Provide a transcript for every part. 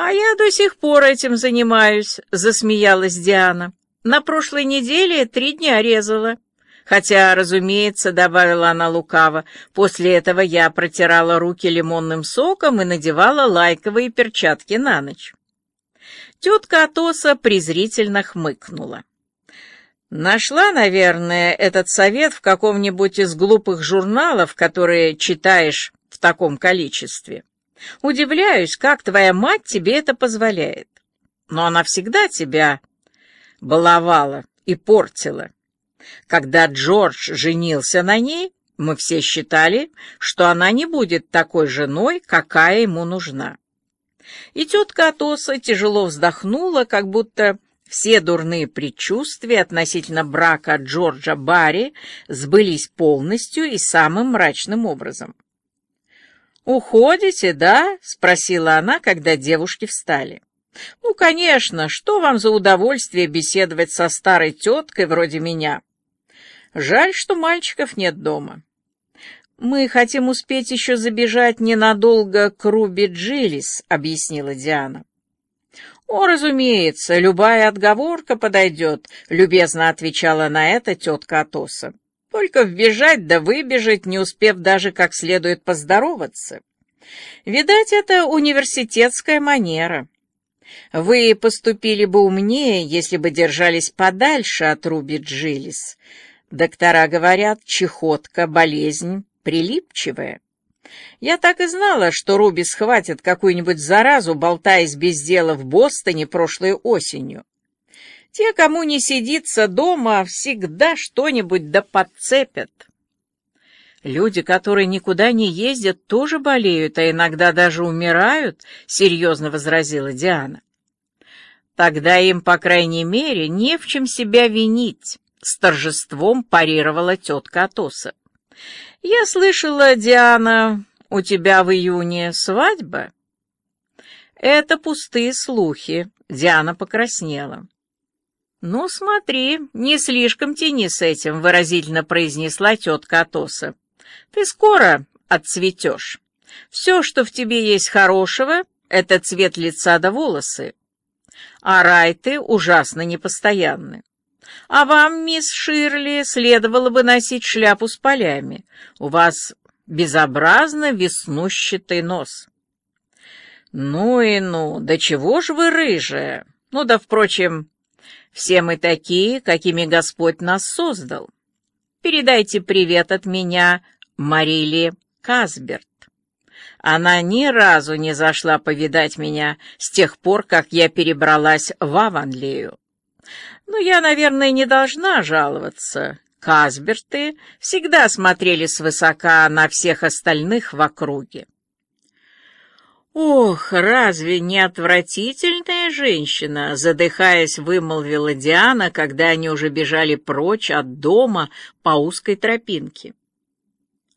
«А я до сих пор этим занимаюсь», — засмеялась Диана. «На прошлой неделе три дня резала». Хотя, разумеется, добавила она лукаво, после этого я протирала руки лимонным соком и надевала лайковые перчатки на ночь. Тетка Атоса презрительно хмыкнула. Нашла, наверное, этот совет в каком-нибудь из глупых журналов, которые читаешь в таком количестве. Удивляюсь, как твоя мать тебе это позволяет. Но она всегда тебя баловала и портила. Когда Джордж женился на ней, мы все считали, что она не будет такой женой, какая ему нужна. И тетка Атоса тяжело вздохнула, как будто все дурные предчувствия относительно брака Джорджа Барри сбылись полностью и самым мрачным образом. «Уходите, да?» — спросила она, когда девушки встали. «Ну, конечно, что вам за удовольствие беседовать со старой теткой вроде меня?» Жаль, что мальчиков нет дома. Мы хотим успеть еще забежать ненадолго к Руби Джилис, объяснила Диана. «О, разумеется, любая отговорка подойдет», — любезно отвечала на это тетка Атоса. «Только вбежать да выбежать, не успев даже как следует поздороваться. Видать, это университетская манера. Вы поступили бы умнее, если бы держались подальше от Руби Джилис. Доктора говорят, чехотка — болезнь прилипчивая. Я так и знала, что Руби схватит какую-нибудь заразу, болтаясь без дела в Бостоне прошлой осенью. Те, кому не сидится дома, всегда что-нибудь да подцепят. Люди, которые никуда не ездят, тоже болеют, а иногда даже умирают, — серьезно возразила Диана. Тогда им, по крайней мере, не в чем себя винить. С торжеством парировала тетка Атоса. «Я слышала, Диана, у тебя в июне свадьба?» «Это пустые слухи», — Диана покраснела. «Ну, смотри, не слишком тяни с этим», — выразительно произнесла тетка Атоса. «Ты скоро отцветешь. Все, что в тебе есть хорошего, — это цвет лица да волосы. А райты ужасно непостоянны. А вам, мисс Ширли, следовало бы носить шляпу с полями. У вас безобразно веснущатый нос. Ну и ну, да чего ж вы рыжая? Ну да, впрочем, все мы такие, какими Господь нас создал. Передайте привет от меня Мариле Казберт. Она ни разу не зашла повидать меня с тех пор, как я перебралась в Аванлею. Но я, наверное, не должна жаловаться. Казберты всегда смотрели свысока на всех остальных в округе. «Ох, разве не отвратительная женщина?» — задыхаясь, вымолвила Диана, когда они уже бежали прочь от дома по узкой тропинке.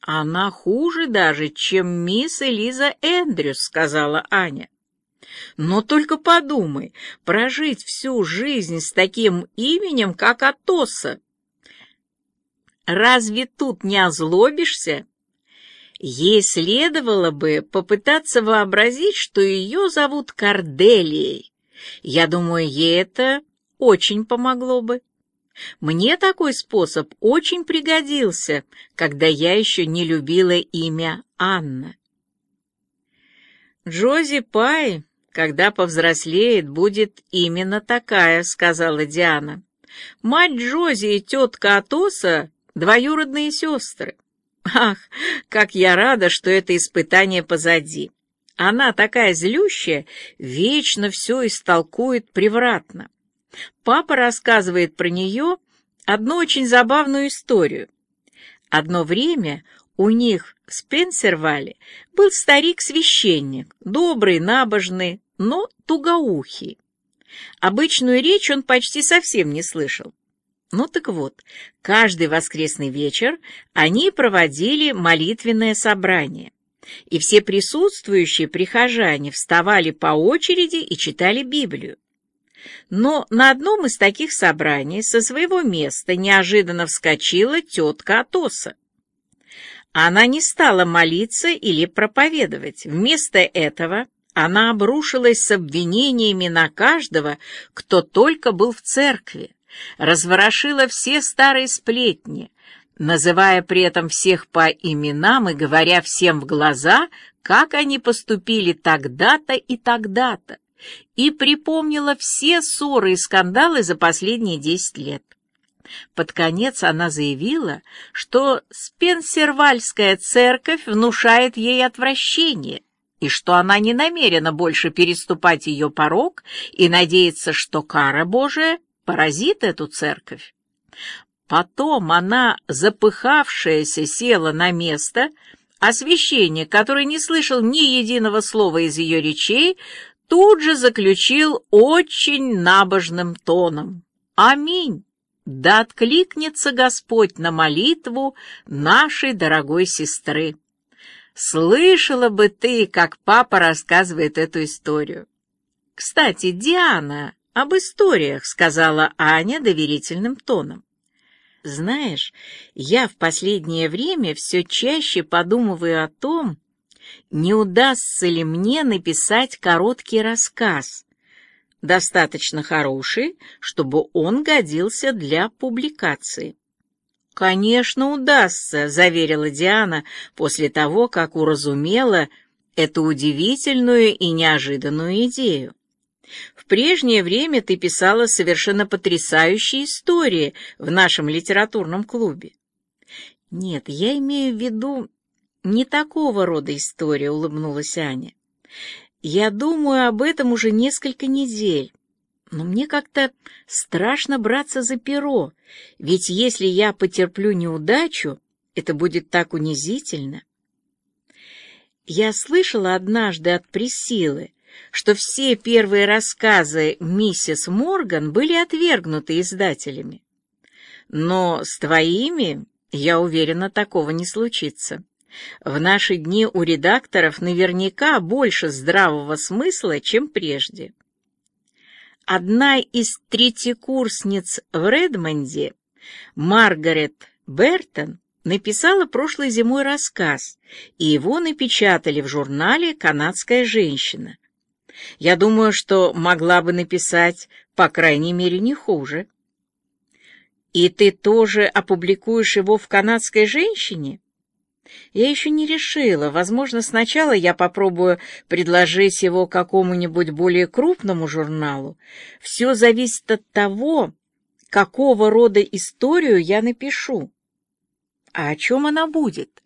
«Она хуже даже, чем мисс Элиза Эндрюс», — сказала Аня. Но только подумай, прожить всю жизнь с таким именем, как Атоса. Разве тут не озлобишься? Ей следовало бы попытаться вообразить, что ее зовут Корделией. Я думаю, ей это очень помогло бы. Мне такой способ очень пригодился, когда я еще не любила имя Анна. Джози Пай когда повзрослеет, будет именно такая», — сказала Диана. «Мать Джози и тетка Атоса — двоюродные сестры. Ах, как я рада, что это испытание позади. Она такая злющая, вечно все истолкует превратно. Папа рассказывает про нее одну очень забавную историю. Одно время у них в Спенсервале был старик-священник, добрый, набожный, но тугоухий. Обычную речь он почти совсем не слышал. Ну так вот, каждый воскресный вечер они проводили молитвенное собрание, и все присутствующие прихожане вставали по очереди и читали Библию. Но на одном из таких собраний со своего места неожиданно вскочила тетка Атоса. Она не стала молиться или проповедовать. Вместо этого она обрушилась с обвинениями на каждого, кто только был в церкви, разворошила все старые сплетни, называя при этом всех по именам и говоря всем в глаза, как они поступили тогда-то и тогда-то, и припомнила все ссоры и скандалы за последние десять лет. Под конец она заявила, что Спенсервальская церковь внушает ей отвращение, и что она не намерена больше переступать ее порог и надеется, что кара Божия поразит эту церковь. Потом она, запыхавшаяся, села на место, а священник, который не слышал ни единого слова из ее речей, тут же заключил очень набожным тоном. «Аминь! Да откликнется Господь на молитву нашей дорогой сестры!» Слышала бы ты, как папа рассказывает эту историю. Кстати, Диана, об историях, сказала Аня доверительным тоном. Знаешь, я в последнее время все чаще подумываю о том, не удастся ли мне написать короткий рассказ, достаточно хороший, чтобы он годился для публикации. «Конечно, удастся», — заверила Диана после того, как уразумела эту удивительную и неожиданную идею. В прежнее время ты писала совершенно потрясающие истории в нашем литературном клубе. Нет, я имею в виду не такого рода история, улыбнулась Аня. Я думаю об этом уже несколько недель. Но мне как-то страшно браться за перо, ведь если я потерплю неудачу, это будет так унизительно. Я слышала однажды от Присилы, что все первые рассказы миссис Морган были отвергнуты издателями. Но с твоими, я уверена, такого не случится. В наши дни у редакторов наверняка больше здравого смысла, чем прежде. Одна из третьекурсниц в Редмонде, Маргарет Бертон, написала прошлой зимой рассказ, и его напечатали в журнале «Канадская женщина». Я думаю, что могла бы написать, по крайней мере, не хуже. И ты тоже опубликуешь его в «Канадской женщине»? Я еще не решила. Возможно, сначала я попробую предложить его какому-нибудь более крупному журналу. Все зависит от того, какого рода историю я напишу. А о чем она будет?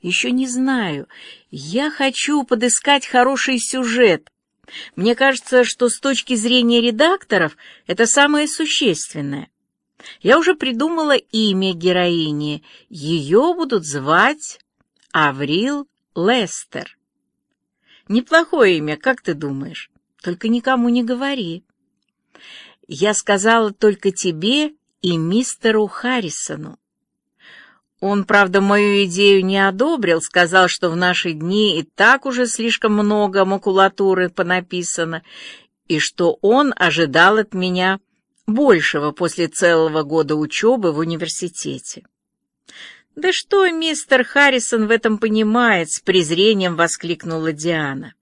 Еще не знаю. Я хочу подыскать хороший сюжет. Мне кажется, что с точки зрения редакторов это самое существенное. Я уже придумала имя героини. Ее будут звать Аврил Лестер. Неплохое имя, как ты думаешь? Только никому не говори. Я сказала только тебе и мистеру Харрисону. Он, правда, мою идею не одобрил, сказал, что в наши дни и так уже слишком много макулатуры понаписано, и что он ожидал от меня большего после целого года учебы в университете. «Да что мистер Харрисон в этом понимает?» — с презрением воскликнула Диана.